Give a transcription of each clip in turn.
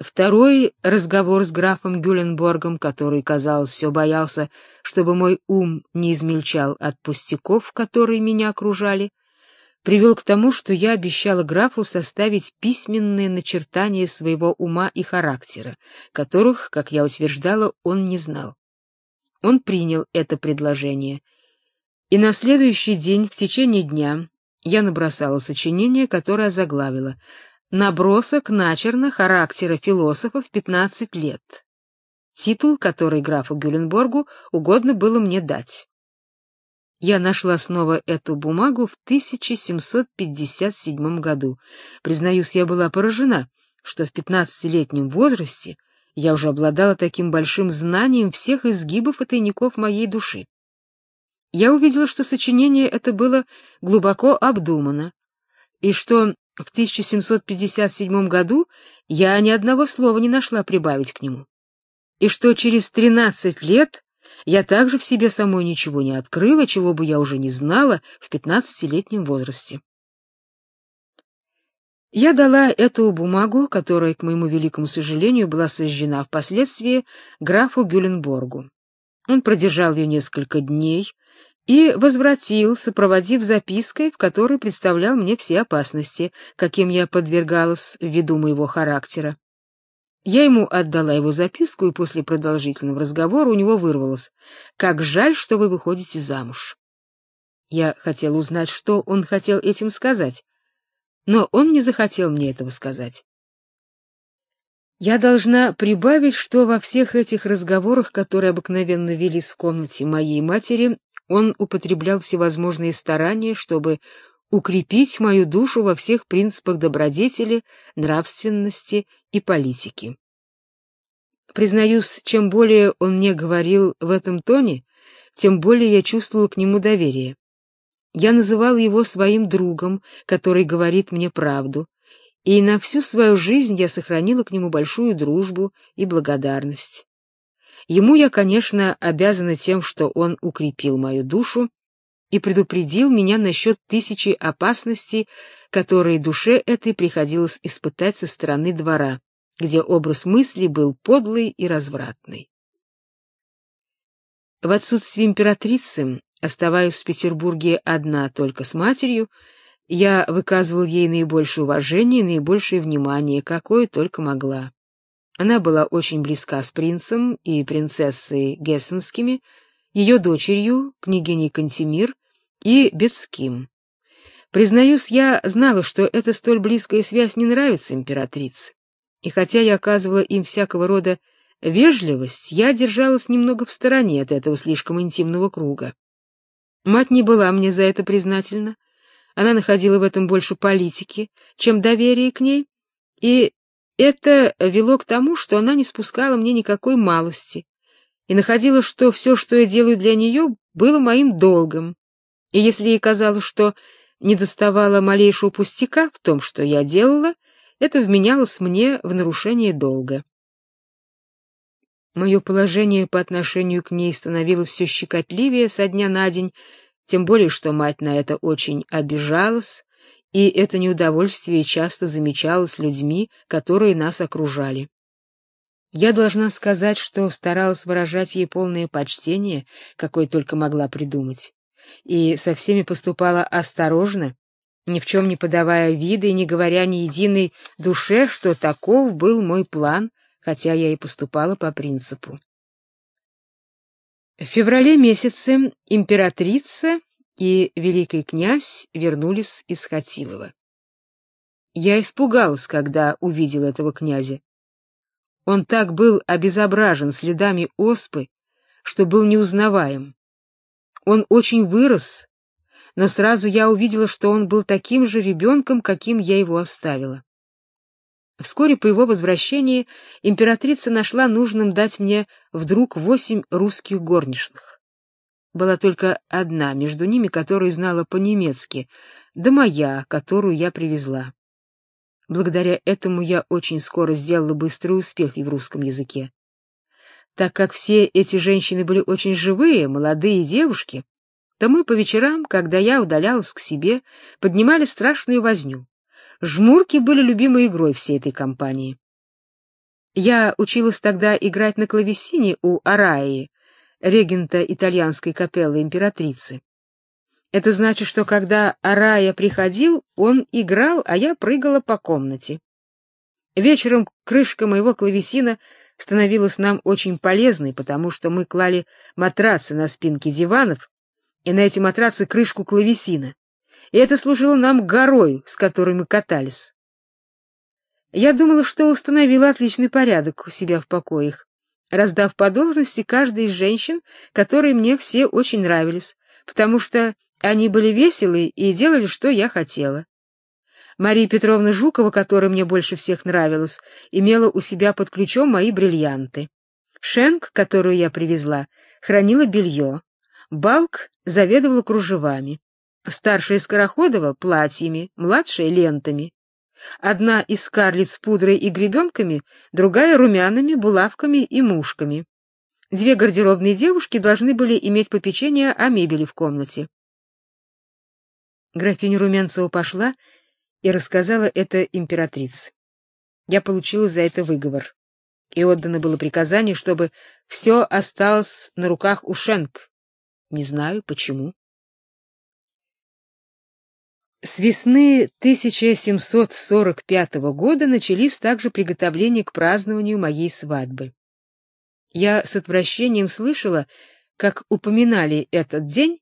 Второй разговор с графом Гюленборгом, который, казалось, все боялся, чтобы мой ум не измельчал от пустяков, которые меня окружали, привел к тому, что я обещала графу составить письменные начертания своего ума и характера, которых, как я утверждала, он не знал. Он принял это предложение, и на следующий день в течение дня я набросала сочинение, которое заглавила «Набросок начерно характера философа в 15 лет», титул, который графу Гюленборгу угодно было мне дать. Я нашла снова эту бумагу в 1757 году. Признаюсь, я была поражена, что в пятнадцатилетнем возрасте я уже обладала таким большим знанием всех изгибов и тайников моей души. Я увидела, что сочинение это было глубоко обдумано, и что в 1757 году я ни одного слова не нашла прибавить к нему, и что через тринадцать лет я также в себе самой ничего не открыла, чего бы я уже не знала в пятнадцатилетнем возрасте. Я дала эту бумагу, которая, к моему великому сожалению, была сожжена впоследствии графу Гюленборгу. Он продержал ее несколько дней и возвратил, сопроводив запиской, в которой представлял мне все опасности, каким я подвергалась ввиду моего характера. Я ему отдала его записку, и после продолжительного разговора у него вырвалось: "Как жаль, что вы выходите замуж". Я хотела узнать, что он хотел этим сказать, но он не захотел мне этого сказать. Я должна прибавить, что во всех этих разговорах, которые обыкновенно велись в комнате моей матери, он употреблял всевозможные старания, чтобы укрепить мою душу во всех принципах добродетели, нравственности и политики. Признаюсь, чем более он мне говорил в этом тоне, тем более я чувствовал к нему доверие. Я называл его своим другом, который говорит мне правду, и на всю свою жизнь я сохранила к нему большую дружбу и благодарность. Ему я, конечно, обязана тем, что он укрепил мою душу и предупредил меня насчет тысячи опасностей, которые душе этой приходилось испытать со стороны двора, где образ мысли был подлый и развратный. В отсутствие императрицы, оставаясь в Петербурге одна только с матерью, я выказывал ей наибольшее уважение и наибольшее внимание, какое только могла. Она была очень близка с принцем и принцессой Гессенскими, ее дочерью, княгиней Кантемир, и Бецким. Признаюсь, я знала, что эта столь близкая связь не нравится императрице. И хотя я оказывала им всякого рода вежливость, я держалась немного в стороне от этого слишком интимного круга. Мать не была мне за это признательна. Она находила в этом больше политики, чем доверия к ней, и это вело к тому, что она не спускала мне никакой малости и находила, что все, что я делаю для нее, было моим долгом. И если ей казалось, что недоставало малейшего пустяка в том, что я делала, это вменялось мне в нарушение долга. Мое положение по отношению к ней становилось все щекотливее со дня на день, тем более что мать на это очень обижалась, и это неудовольствие часто замечалось людьми, которые нас окружали. Я должна сказать, что старалась выражать ей полное почтение, какое только могла придумать и со всеми поступала осторожно, ни в чем не подавая вида и не говоря ни единой душе, что таков был мой план, хотя я и поступала по принципу. В феврале месяце императрица и великий князь вернулись из Хатилова. Я испугалась, когда увидела этого князя. Он так был обезображен следами оспы, что был неузнаваем. Он очень вырос, но сразу я увидела, что он был таким же ребенком, каким я его оставила. Вскоре по его возвращении императрица нашла нужным дать мне вдруг восемь русских горничных. Была только одна между ними, которая знала по-немецки, да моя, которую я привезла. Благодаря этому я очень скоро сделала быстрый успех и в русском языке. Так как все эти женщины были очень живые, молодые девушки, то мы по вечерам, когда я удалялась к себе, поднимали страшную возню. Жмурки были любимой игрой всей этой компании. Я училась тогда играть на клавесине у Араи, регента итальянской капеллы императрицы. Это значит, что когда Арая приходил, он играл, а я прыгала по комнате. Вечером крышка моего клавесина становилась нам очень полезной, потому что мы клали матрацы на спинки диванов, и на эти матрацы крышку клавесина. И это служило нам горой, с которой мы катались. Я думала, что установила отличный порядок у себя в покоях, раздав по должности каждой из женщин, которые мне все очень нравились, потому что они были веселы и делали, что я хотела. Мария Петровна Жукова, которая мне больше всех нравилась, имела у себя под ключом мои бриллианты. Шенк, которую я привезла, хранила белье. Балк заведовала кружевами. Старшая Скороходова — платьями, младшая — лентами. Одна из Скарлетт с пудрой и гребенками, другая — румянами, булавками и мушками. Две гардеробные девушки должны были иметь попечение о мебели в комнате. Графиня Румянцева пошла и рассказала это императрице. Я получила за это выговор. И отдано было приказание, чтобы все осталось на руках у Шенк. Не знаю, почему. С весны 1745 года начались также приготовления к празднованию моей свадьбы. Я с отвращением слышала, как упоминали этот день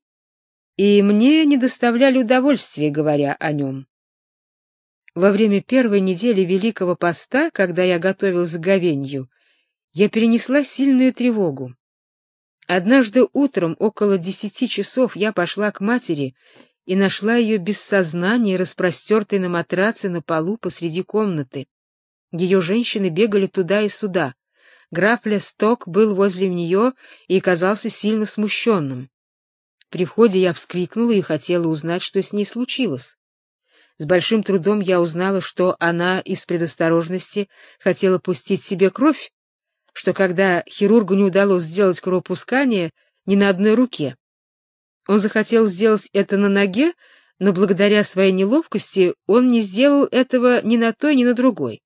и мне не доставляли удовольствия, говоря о нем. Во время первой недели Великого Поста, когда я готовилась к говенью, я перенесла сильную тревогу. Однажды утром около десяти часов я пошла к матери и нашла ее без сознания, распростертой на матраце на полу посреди комнаты. Ее женщины бегали туда и сюда. Граф Лесток был возле нее и казался сильно смущенным. При входе я вскрикнула и хотела узнать, что с ней случилось. С большим трудом я узнала, что она из предосторожности хотела пустить себе кровь, что когда хирургу не удалось сделать кровопускание ни на одной руке. Он захотел сделать это на ноге, но благодаря своей неловкости он не сделал этого ни на той, ни на другой.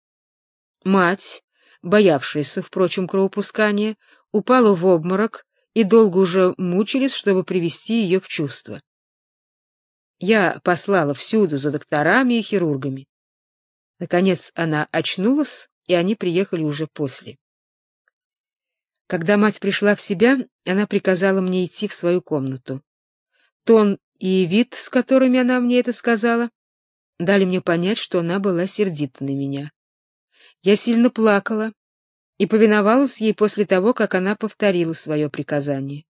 Мать, боявшаяся, впрочем, кровопускания, упала в обморок и долго уже мучились, чтобы привести ее в чувство. Я послала всюду за докторами и хирургами. Наконец она очнулась, и они приехали уже после. Когда мать пришла в себя, она приказала мне идти в свою комнату. Тон и вид, с которыми она мне это сказала, дали мне понять, что она была сердита на меня. Я сильно плакала, и повиновалась ей после того, как она повторила свое приказание.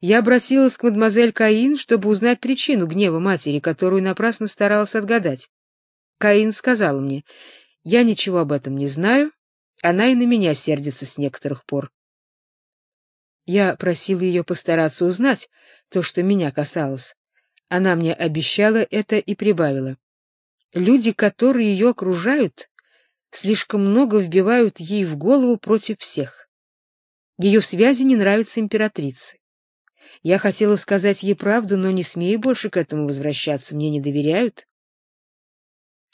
Я обратилась к мадемуазель Каин, чтобы узнать причину гнева матери, которую напрасно старалась отгадать. Каин сказала мне: "Я ничего об этом не знаю, она и на меня сердится с некоторых пор". Я просила ее постараться узнать то, что меня касалось. Она мне обещала это и прибавила: "Люди, которые ее окружают, слишком много вбивают ей в голову против всех. Ее связи не нравятся императрице. Я хотела сказать ей правду, но не смею больше к этому возвращаться, мне не доверяют.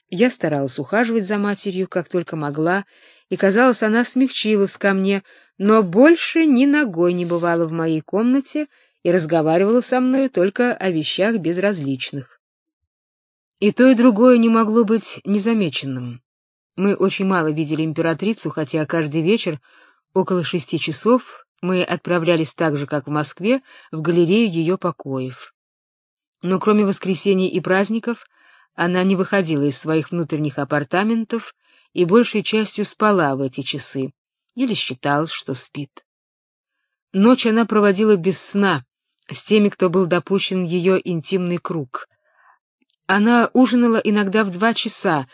Я старалась ухаживать за матерью, как только могла, и, казалось, она смягчилась ко мне, но больше ни ногой не бывала в моей комнате и разговаривала со мной только о вещах безразличных. И то, и другое не могло быть незамеченным. Мы очень мало видели императрицу, хотя каждый вечер около шести часов мы отправлялись так же, как в Москве, в галерею ее покоев. Но кроме воскресений и праздников она не выходила из своих внутренних апартаментов и большей частью спала в эти часы или считалось, что спит. Ночь она проводила без сна с теми, кто был допущен ее интимный круг. Она ужинала иногда в два часа,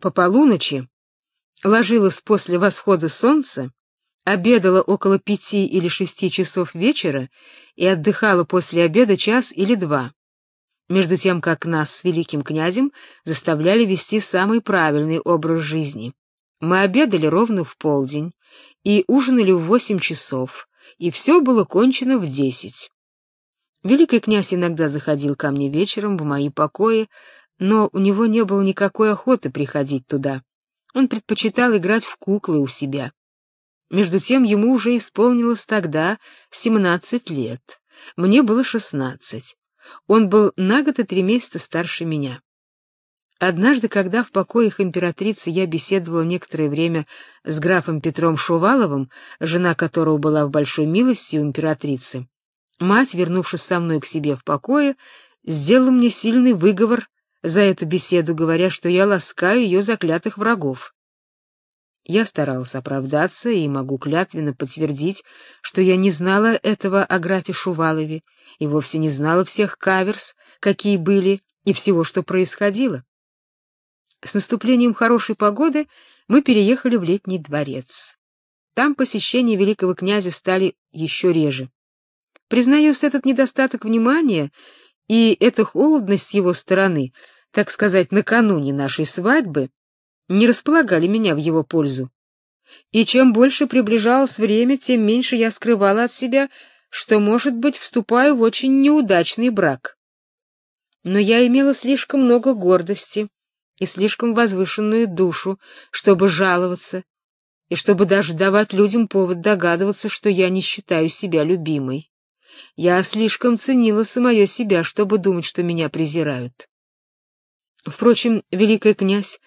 по полуночи, ложилась после восхода солнца, обедала около пяти или шести часов вечера и отдыхала после обеда час или два. Между тем, как нас с великим князем заставляли вести самый правильный образ жизни. Мы обедали ровно в полдень и ужинали в восемь часов, и все было кончено в десять. Великий князь иногда заходил ко мне вечером в мои покои, но у него не было никакой охоты приходить туда. Он предпочитал играть в куклы у себя. Между тем ему уже исполнилось тогда семнадцать лет. Мне было шестнадцать. Он был на год и три месяца старше меня. Однажды, когда в покоях императрицы я беседовала некоторое время с графом Петром Шуваловым, жена которого была в большой милости у императрицы, мать, вернувшись со мной к себе в покое, сделала мне сильный выговор за эту беседу, говоря, что я ласкаю ее заклятых врагов. Я старалась оправдаться и могу клятвенно подтвердить, что я не знала этого о графе Шувалове и вовсе не знала всех каверс, какие были, и всего, что происходило. С наступлением хорошей погоды мы переехали в летний дворец. Там посещения великого князя стали еще реже. Признаюсь, этот недостаток внимания и эта холодность с его стороны, так сказать, накануне нашей свадьбы, не располагали меня в его пользу. И чем больше приближалось время, тем меньше я скрывала от себя, что, может быть, вступаю в очень неудачный брак. Но я имела слишком много гордости, и слишком возвышенную душу, чтобы жаловаться, и чтобы даже давать людям повод догадываться, что я не считаю себя любимой. Я слишком ценила самое себя, чтобы думать, что меня презирают. Впрочем, великий князь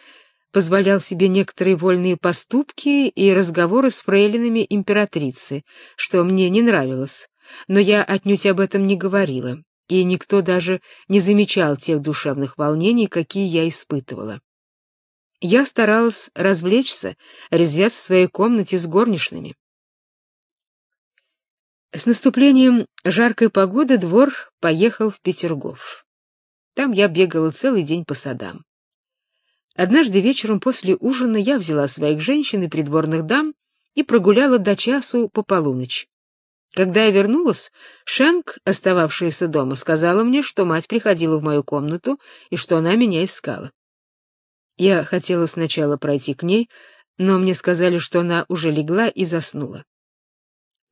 позволял себе некоторые вольные поступки и разговоры с фрейлинами императрицы, что мне не нравилось, но я отнюдь об этом не говорила и никто даже не замечал тех душевных волнений, какие я испытывала. Я старалась развлечься, резвясь в своей комнате с горничными. С наступлением жаркой погоды двор поехал в Петергоф. Там я бегала целый день по садам. Однажды вечером после ужина я взяла своих женщин и придворных дам и прогуляла до часу по полуночь. Когда я вернулась, Шенк, остававшаяся дома, сказала мне, что мать приходила в мою комнату и что она меня искала. Я хотела сначала пройти к ней, но мне сказали, что она уже легла и заснула.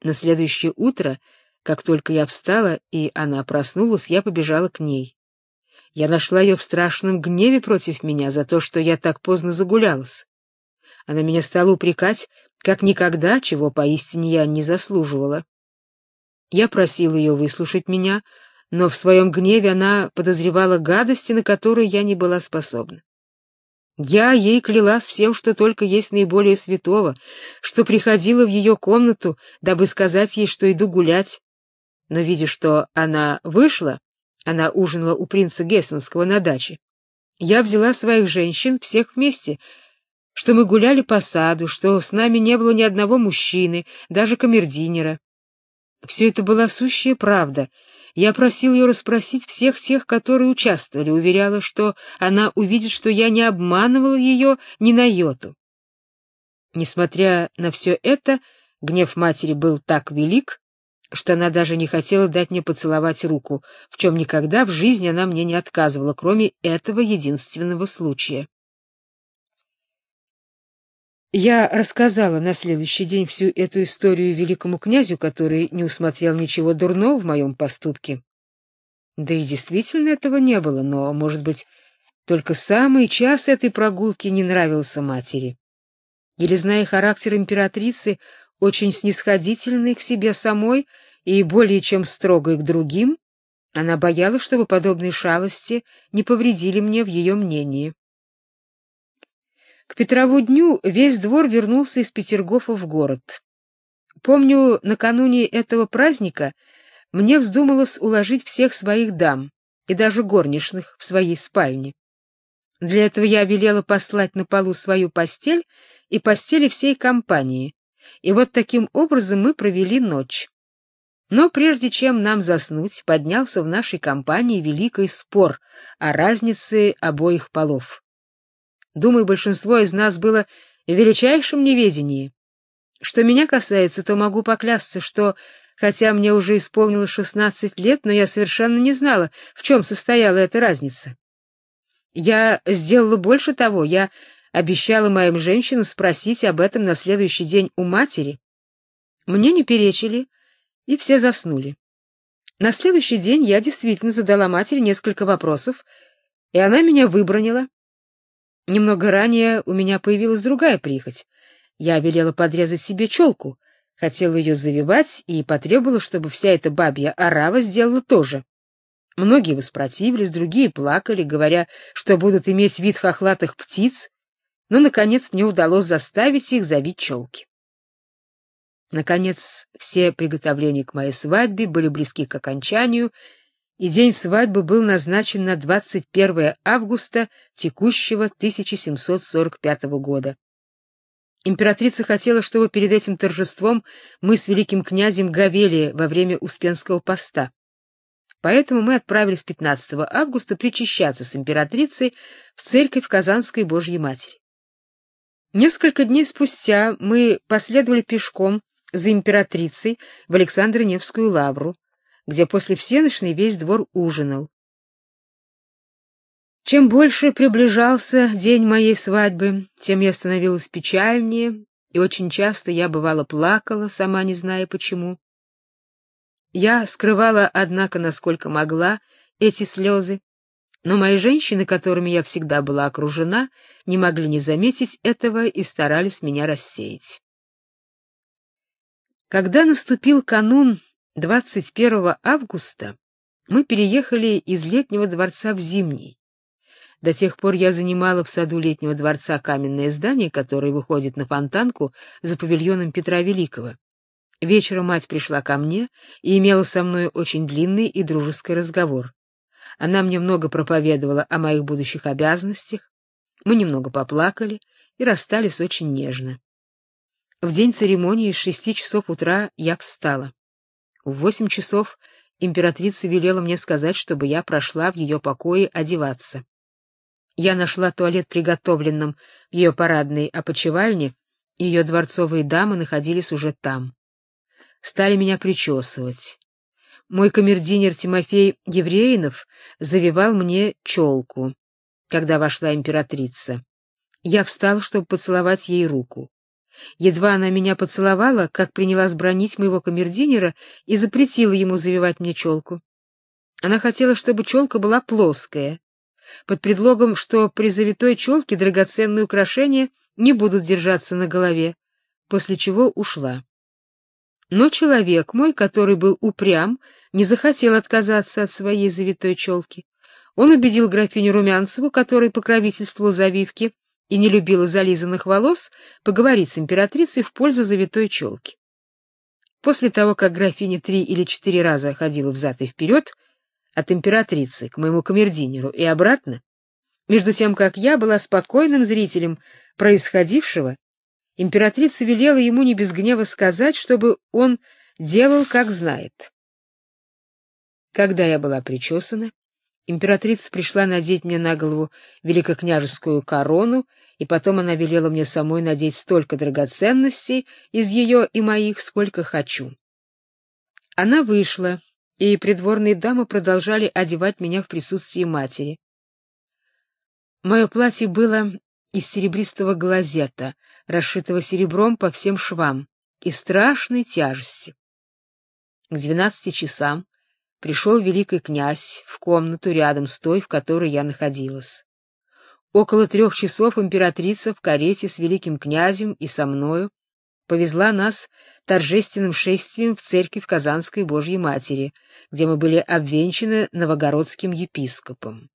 На следующее утро, как только я встала и она проснулась, я побежала к ней. Я нашла ее в страшном гневе против меня за то, что я так поздно загулялась. Она меня стала упрекать, как никогда, чего поистине я не заслуживала. Я просил ее выслушать меня, но в своем гневе она подозревала гадости, на которые я не была способна. Я ей клялась всем, что только есть наиболее святого, что приходила в ее комнату, дабы сказать ей, что иду гулять. Но видя, что она вышла, она ужинала у принца Гессенского на даче. Я взяла своих женщин всех вместе, что мы гуляли по саду, что с нами не было ни одного мужчины, даже камердинера. Все это была сущая правда. Я просил ее расспросить всех тех, которые участвовали, уверяла, что она увидит, что я не обманывал ее ни на йоту. Несмотря на все это, гнев матери был так велик, что она даже не хотела дать мне поцеловать руку, в чем никогда в жизни она мне не отказывала, кроме этого единственного случая. Я рассказала на следующий день всю эту историю великому князю, который не усмотрел ничего дурного в моем поступке. Да и действительно этого не было, но, может быть, только самый час этой прогулки не нравился матери. Или, зная характер императрицы, очень снисходительной к себе самой и более чем строгой к другим, она боялась, чтобы подобные шалости не повредили мне в ее мнении. К Петрову дню весь двор вернулся из Петергофа в город. Помню, накануне этого праздника мне вздумалось уложить всех своих дам и даже горничных в своей спальне. Для этого я велела послать на полу свою постель и постели всей компании. И вот таким образом мы провели ночь. Но прежде чем нам заснуть, поднялся в нашей компании великий спор о разнице обоих полов. Думаю, большинство из нас было в величайшем неведении. Что меня касается, то могу поклясться, что хотя мне уже исполнилось шестнадцать лет, но я совершенно не знала, в чем состояла эта разница. Я сделала больше того, я обещала моим женщинам спросить об этом на следующий день у матери. Мне не перечили, и все заснули. На следующий день я действительно задала матери несколько вопросов, и она меня выбронила. Немного ранее у меня появилась другая прихоть. Я велела подрезать себе челку, хотела ее завивать и потребовала, чтобы вся эта бабья орава сделала то же. Многие воспротивились, другие плакали, говоря, что будут иметь вид хохлатых птиц, но, наконец, мне удалось заставить их завить челки. Наконец, все приготовления к моей свадьбе были близки к окончанию, и день свадьбы был назначен на 21 августа текущего 1745 года. Императрица хотела, чтобы перед этим торжеством мы с великим князем говели во время Успенского поста. Поэтому мы отправились 15 августа причащаться с императрицей в церковь Казанской Божьей Матери. Несколько дней спустя мы последовали пешком за императрицей в Александро-Невскую лавру, где после всеночной весь двор ужинал. Чем больше приближался день моей свадьбы, тем я становилась печальнее, и очень часто я бывало плакала, сама не зная почему. Я скрывала, однако, насколько могла, эти слезы, но мои женщины, которыми я всегда была окружена, не могли не заметить этого и старались меня рассеять. Когда наступил канун 21 августа, мы переехали из летнего дворца в зимний. До тех пор я занимала в саду летнего дворца каменное здание, которое выходит на фонтанку за павильоном Петра Великого. Вечером мать пришла ко мне и имела со мной очень длинный и дружеский разговор. Она мне много проповедовала о моих будущих обязанностях. Мы немного поплакали и расстались очень нежно. В день церемонии с шести часов утра я встала. В восемь часов императрица велела мне сказать, чтобы я прошла в ее покои одеваться. Я нашла туалет приготовленным в ее парадной опочивальне, ее дворцовые дамы находились уже там. Стали меня причесывать. Мой камердинер Тимофей Евреинов завивал мне челку, когда вошла императрица. Я встал, чтобы поцеловать ей руку. Едва она меня поцеловала, как принялась бронить моего камердинера и запретила ему завивать мне челку. Она хотела, чтобы челка была плоская, под предлогом, что при завитой челке драгоценные украшения не будут держаться на голове, после чего ушла. Но человек мой, который был упрям, не захотел отказаться от своей завитой челки. Он убедил графиню Румянцеву, которой покровительствовал завивке, и не любила зализанных волос, поговорить с императрицей в пользу завитой челки. После того, как графиня три или четыре раза ходила взад и вперед, от императрицы к моему камердинеру и обратно, между тем, как я была спокойным зрителем происходившего, императрица велела ему не без гнева сказать, чтобы он делал, как знает. Когда я была причесана, Императрица пришла надеть мне на голову великокняжескую корону, и потом она велела мне самой надеть столько драгоценностей из ее и моих, сколько хочу. Она вышла, и придворные дамы продолжали одевать меня в присутствии матери. Мое платье было из серебристого глазета, расшитого серебром по всем швам, и страшной тяжести. К двенадцати часам пришел великий князь в комнату рядом с той, в которой я находилась. Около трех часов императрица в карете с великим князем и со мною повезла нас торжественным шествием в церковь Казанской Божьей Матери, где мы были обвенчаны новогородским епископом.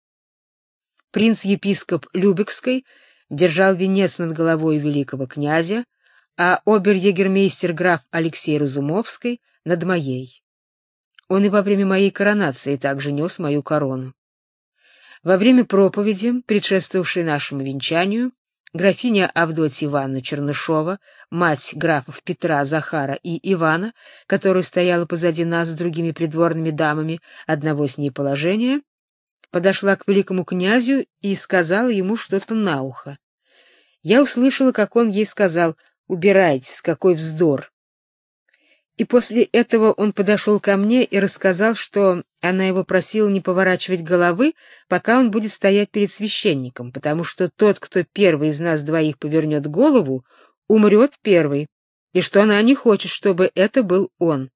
Принц-епископ Любекской держал венец над головой великого князя, а обер-егермейстер граф Алексей Разумовский над моей. Он и во время моей коронации также нес мою корону. Во время проповеди, предшествовавшей нашему венчанию, графиня Авдотья Ивановна Чернышова, мать графов Петра, Захара и Ивана, которая стояла позади нас с другими придворными дамами одного с ней положения, подошла к великому князю и сказала ему что-то на ухо. Я услышала, как он ей сказал: "Убирайтесь, какой вздор!" И после этого он подошел ко мне и рассказал, что она его просила не поворачивать головы, пока он будет стоять перед священником, потому что тот, кто первый из нас двоих повернет голову, умрет первый, и что она не хочет, чтобы это был он.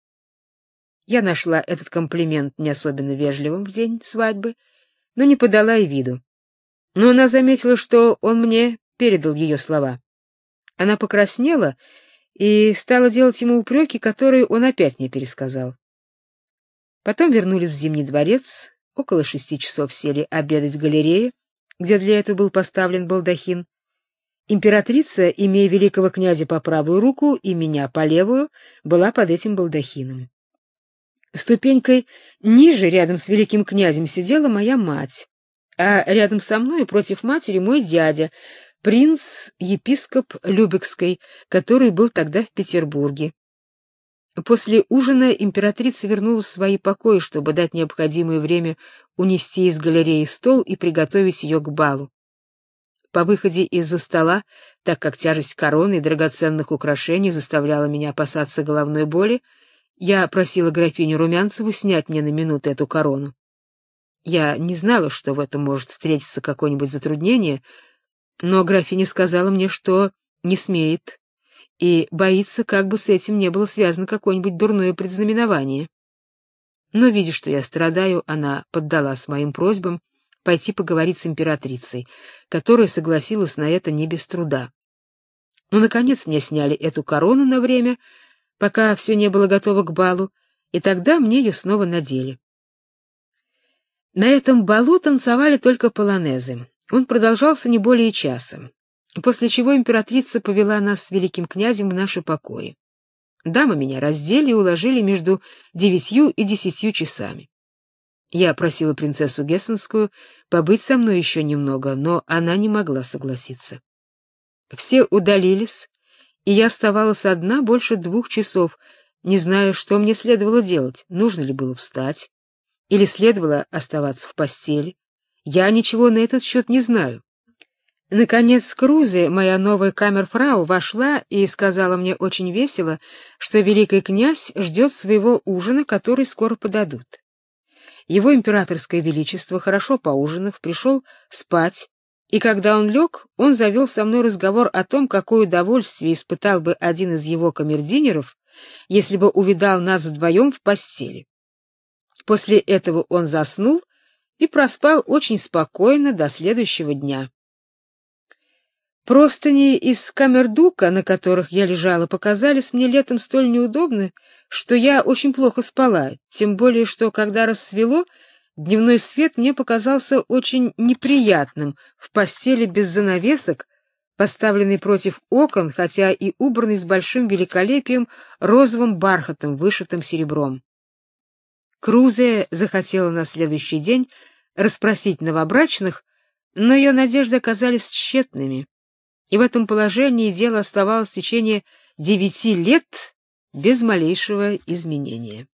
Я нашла этот комплимент не особенно вежливым в день свадьбы, но не подала и виду. но она заметила, что он мне передал ее слова. Она покраснела и стала делать ему упреки, которые он опять мне пересказал. Потом вернулись в Зимний дворец, около шести часов сели обедать в галерее, где для этого был поставлен балдахин. Императрица, имея великого князя по правую руку и меня по левую, была под этим балдахином. Ступенькой ниже, рядом с великим князем, сидела моя мать, а рядом со мной, против матери, мой дядя, принц-епископ Любекской, который был тогда в Петербурге. После ужина императрица вернулась в свои покои, чтобы дать необходимое время унести из галереи стол и приготовить ее к балу. По выходе из-за стола, так как тяжесть короны и драгоценных украшений заставляла меня опасаться головной боли, я просила графиню Румянцеву снять мне на минуту эту корону. Я не знала, что в этом может встретиться какое-нибудь затруднение, но графиня сказала мне, что не смеет и боится, как бы с этим не было связано какое-нибудь дурное предзнаменование. Но, видя, что я страдаю, она поддалась моим просьбам пойти поговорить с императрицей, которая согласилась на это не без труда. Но, ну, наконец, мне сняли эту корону на время, пока все не было готово к балу, и тогда мне ее снова надели. На этом балу танцевали только полонезы. Он продолжался не более часа, после чего императрица повела нас с великим князем в наши покои. Дамы меня раздели и уложили между девятью и десятью часами. Я просила принцессу Гессенскую побыть со мной еще немного, но она не могла согласиться. Все удалились, и я оставалась одна больше двух часов, не зная, что мне следовало делать, нужно ли было встать или следовало оставаться в постели. Я ничего на этот счет не знаю. Наконец Крузе, моя новая камерфрау, вошла и сказала мне очень весело, что великий князь ждет своего ужина, который скоро подадут. Его императорское величество, хорошо поужинав, пришел спать, и когда он лег, он завел со мной разговор о том, какое удовольствие испытал бы один из его камердинеров, если бы увидал нас вдвоем в постели. После этого он заснул и проспал очень спокойно до следующего дня. Простыни из камердука, на которых я лежала, показались мне летом столь неудобны, что я очень плохо спала, тем более что когда рассвело, дневной свет мне показался очень неприятным в постели без занавесок, поставленной против окон, хотя и убранной с большим великолепием розовым бархатом, вышитым серебром. Крузе захотела на следующий день расспросить новобрачных, но ее надежды оказались тщетными, и в этом положении дело оставалось в течение девяти лет без малейшего изменения.